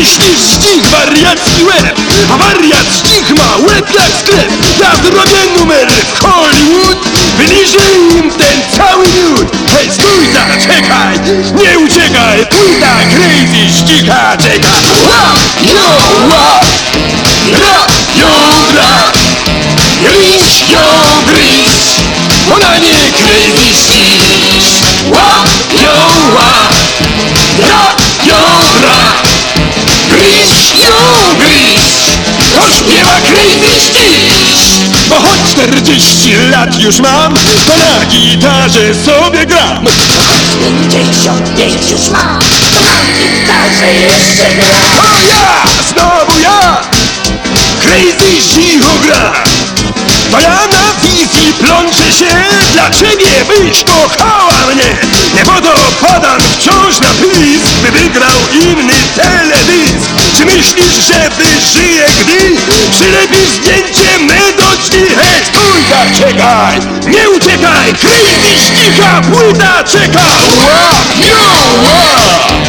myślisz dźwig wariacki łeb A wariat dźwig ma łeb jak sklep. Ja zrobię numer w Hollywood Wyliżę im ten cały miód. Hej stój ta, czekaj, nie uciekaj Płyta crazy ścicha czeka. Ła, yo, ła, ra, yo, ra Gryź ją, gryź, ona nie crazy ścisz. Ła, ją, ła, ra, to śpiewa crazy ścisz Bo choć 40 lat już mam, to na gitarze sobie gram. Pięćdziesiąt pięć już mam, to na gitarze jeszcze gra. O ja, znowu ja! Crazy cicho gra. To ja na plączę się Dla ciebie byś kochała mnie. Nie po to padam wciąż na pisk By wygrał inny teledysk. Czy myślisz, że wyżyję, gdy Przylepisz zdjęcie me do drzwi? Hej, stój tak, czekaj Nie uciekaj, crazy ścicha Płyta czeka. Łap ją, łap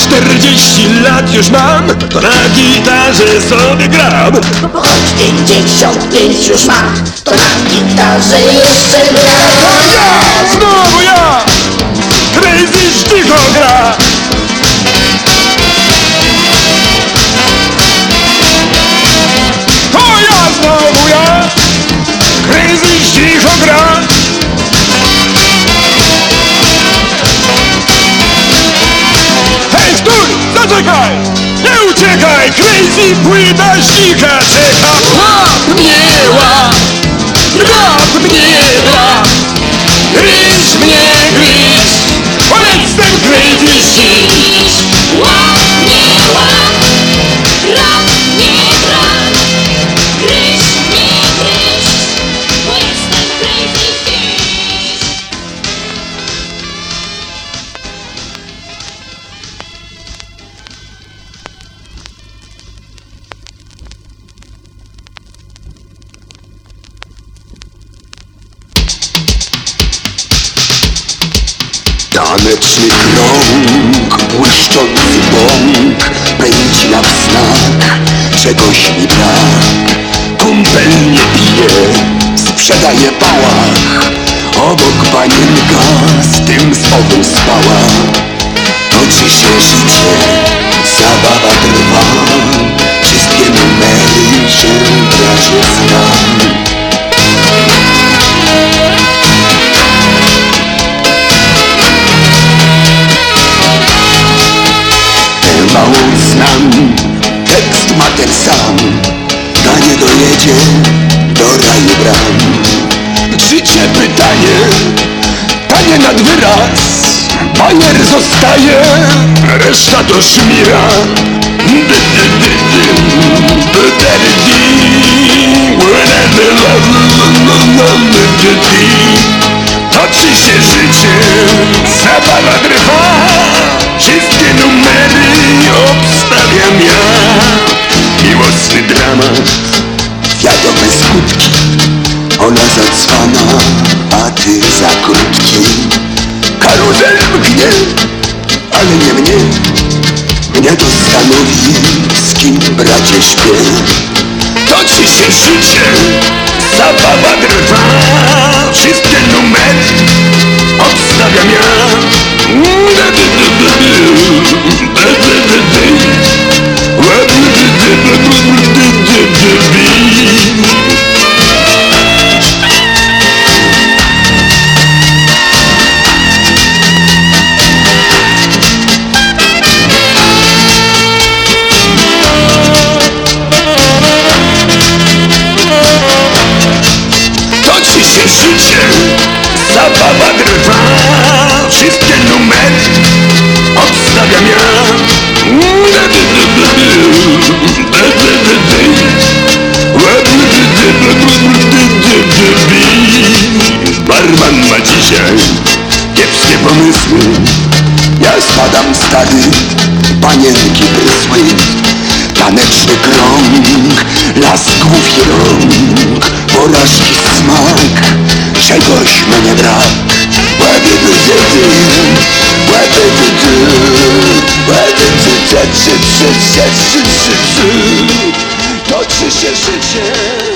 Bo 40 lat już mam, to na gitarze sobie gram choć pięćdziesiąt pięć już mam, to na gitarze jeszcze gra. America. Zostaje, reszta to szmira Dy, dy, dy, dy, dy, dy, dy, dy. Toczy się życie, zabawa trwa Wszystkie numery obstawiam ja. Miłosny dramat Wiadome skutki, ona zacwana, a ty za krótki. Karuzel mknie, Ale nie mnie, mnie to stanowi Z kim bracie śpię toczy się życie Zabawa trwa Wszystkie numery obstawiam ja stary, panienki prysły Taneczny krąg, lasków i rąk Porażki smak, czegoś mnie brak. Łeby by dy dy, łeby dy dy Łeby dy dy dy dy dy dy dy dy Toczy się życie,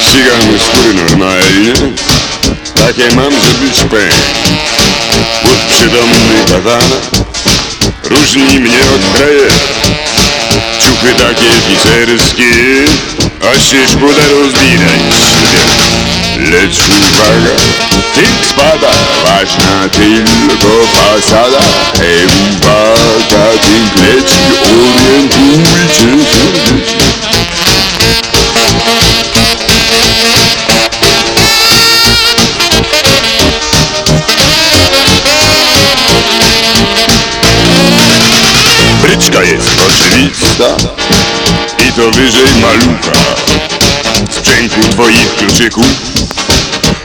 Ścigam skóry normalnie Takie mam, żeby szpęk Łód przydomny katana Różni mnie od frajera Ciuchy takie piserskie A się szkoda rozbierać Lecz uwaga, tych spada Ważna tylko fasada. Hej, uwaga, tych leci Orientujcie się oczywista I to wyżej malucha. Sprzęgu twoich kluczyków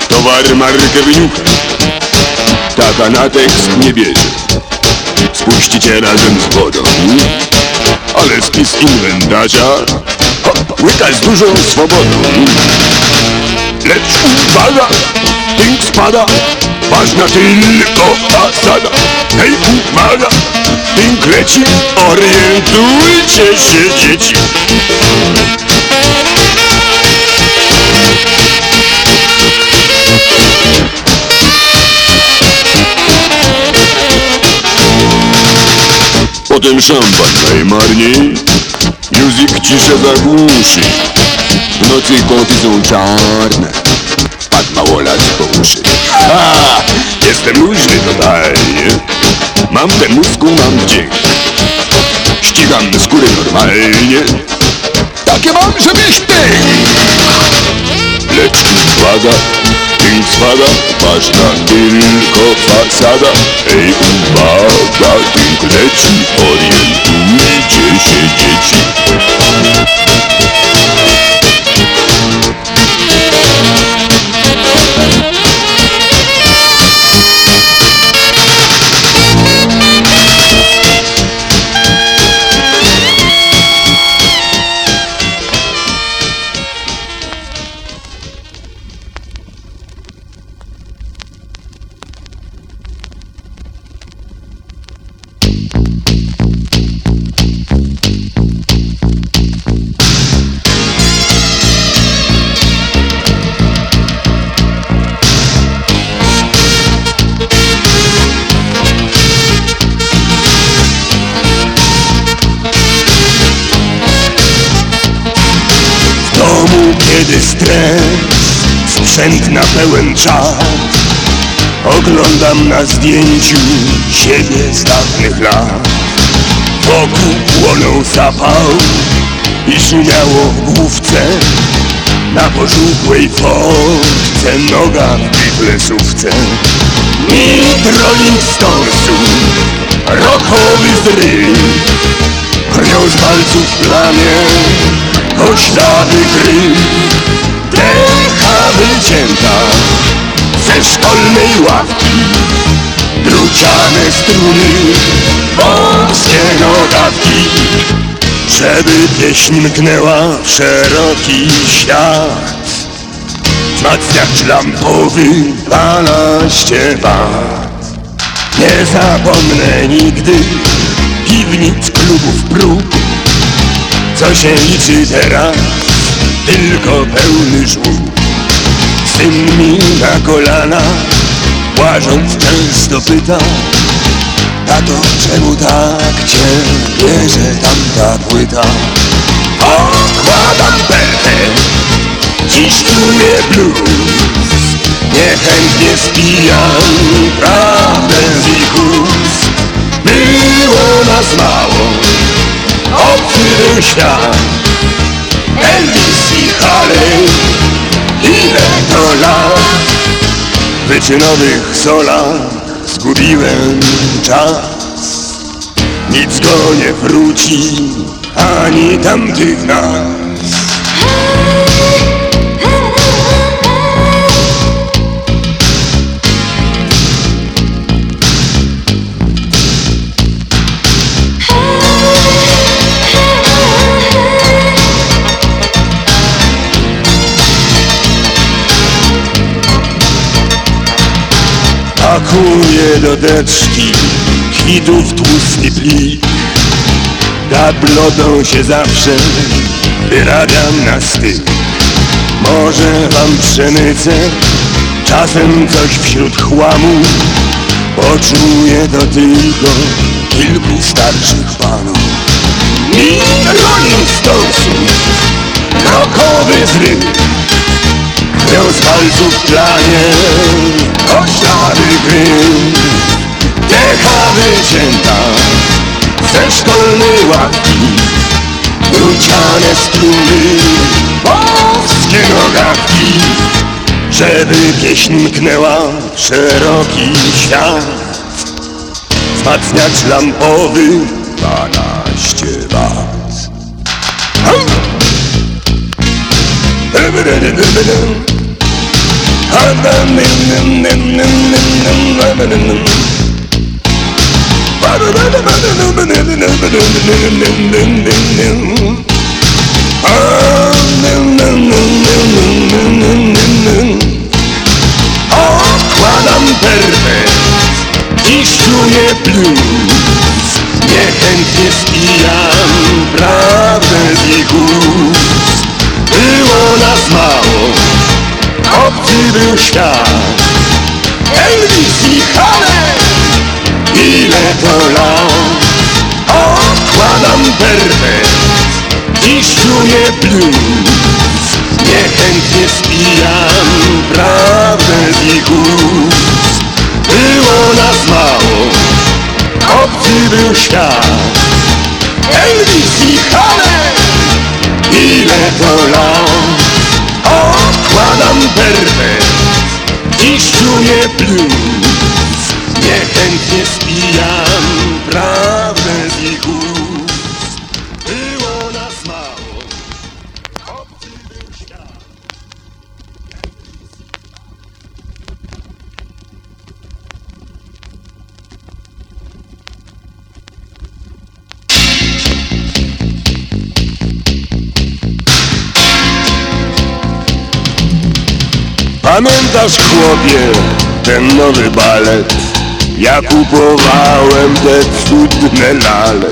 Towar markę wyniucha. Taka na tekst nie bierze. Spuścicie razem z wodą Ale spis inwentarza hop, Łyka z dużą swobodą. Lecz uwaga, tynk spada Ważna tylko fasada Hej, uwaga, tynk leci Orientujcie się dzieci. Potem szampan najmarniej. Music ciszę zagłuszy W nocy kąty są czarne Wpadł małolat po uszy Ha! Jestem luźny totalnie. Mam ten mózgu, mam dźwięk Ścigam skóry normalnie. Takie mam, żebyś ty! Lecz uwaga, tynk spada Ważna tylko fasada. Ej, uwaga, tynk leci Orientujcie się dzieci Sprzęt na pełen czas. Oglądam na zdjęciu siebie z dawnych lat. Wokół płonął zapał i szumiało w główce. Na pożółkłej fotce noga w biblesówce Mit Rolling Stonesu, rockowy zryw Krwią z palców plamię, koślawy kryj Decha wycięta ze szkolnej ławki Druciane struny, wąskie nogawki Żeby pieśń mknęła w szeroki świat. Wzmacniacz lampowy, 12 wat Nie zapomnę nigdy piwnic, klubów, prób. Co się liczy teraz? Tylko pełny żłób Syn mi na kolana Łażąc często pyta Tato, czemu tak cię bierze tamta płyta? Okładam pertę Dziś czuję blues Niechętnie spijam prawdę z ich ust Było nas mało Obcy świat wyczynowych solach Zgubiłem czas. Nic go nie wróci Ani tamtych nas Pakuję do teczki Kwitów tłusty plik Gablodą się zawsze Wyrabiam na styk Może wam przemycę Czasem coś wśród chłamu. Poczuję to tylko Kilku starszych panów. I Rolling Stonesów Rokowy zryw Krwią z palców planie Oślady gry. Decha wycięta Ze szkolnej ławki Druciane struny Polskie nogawki Żeby pieśń mknęła w szeroki świat. Wzmacniacz lampowy 12 wat Oh, świat. Elvis i Harley, ile to lat? Okładam perfekt, dziś czuję blues. Niechętnie spijam prawdę z ich ust. Było nas mało, obcy był świat. Elvis i Harley, ile to lat? Okładam perfekt, dziś czuję blues Niechętnie spijam Pamiętasz chłopie ten nowy balet? Ja kupowałem te cudne lale.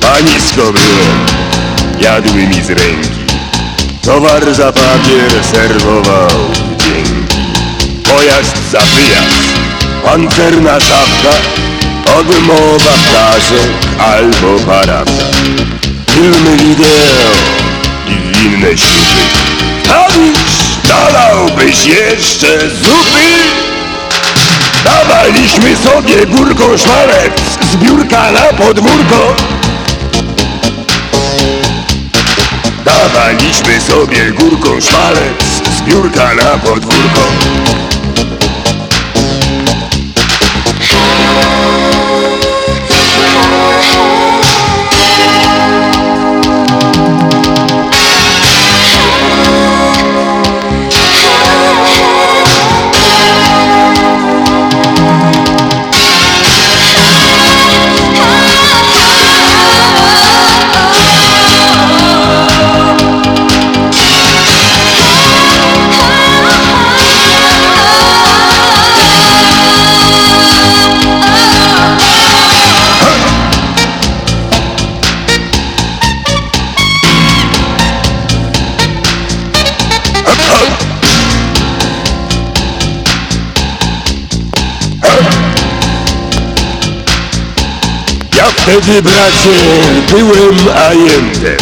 Panisko byłem, jadły mi z ręki. Towar za papier serwował dzięki. Pojazd za wyjazd, pancerna szafka Odmowa ptaszek albo parada Filmy wideo i inne Tawisz, dolałbyś jeszcze zupy? Dawaliśmy sobie górką szmalec z biurka na podwórko Dawaliśmy sobie górką szmalec z biurka na podwórko Wtedy bracie byłem ajentem.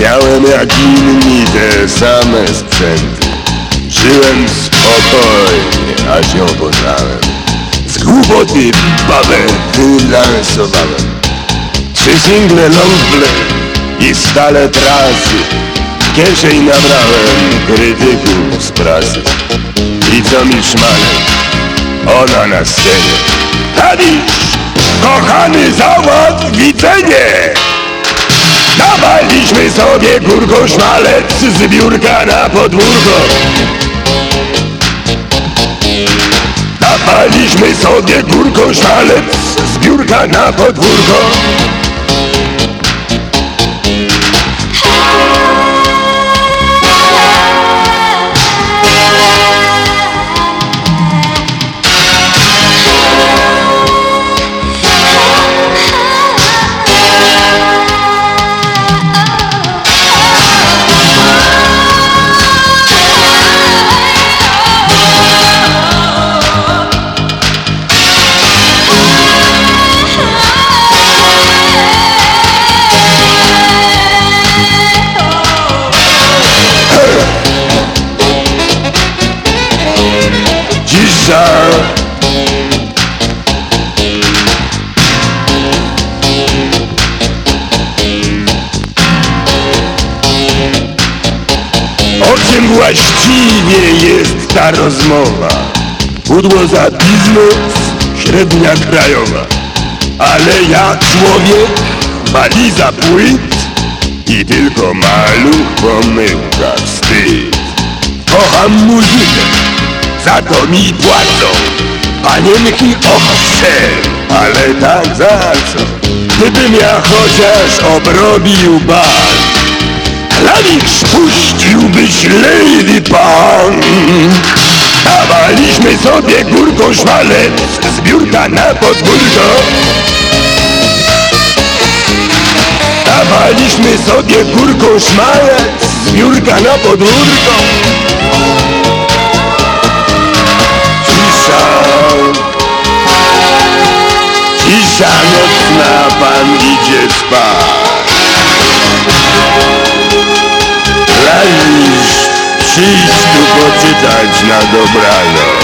Miałem jak inni te same sprzęty. Żyłem spokojnie, a się poznałem Z głupoty babę wylansowałem. Trzy single long play i stale trasy. W kieszeń nabrałem krytyków z prasy. I co mi szmalek, ona na scenie. Tabisz, kochany załatw widzenie! Dawaliśmy sobie górko szmalec z biurka na podwórko. Dawaliśmy sobie górko szmalec z biurka na podwórko rozmowa? Pudło za biznes, średnia krajowa Ale ja człowiek, waliza płyt I tylko maluch, pomyłka, wstyd Kocham muzykę, za to mi płacą Panienki owszem, ale tak za co? Gdybym ja chociaż obrobił bal Klawisz puściłbyś Lady Punk Dawaliśmy sobie górką szmalec z biurka na podwórko. Dawaliśmy sobie górką szmalec z biurka na podwórko. Cisza. Cisza nocna, pan idzie spać przyjdź tu poczytać na dobranoc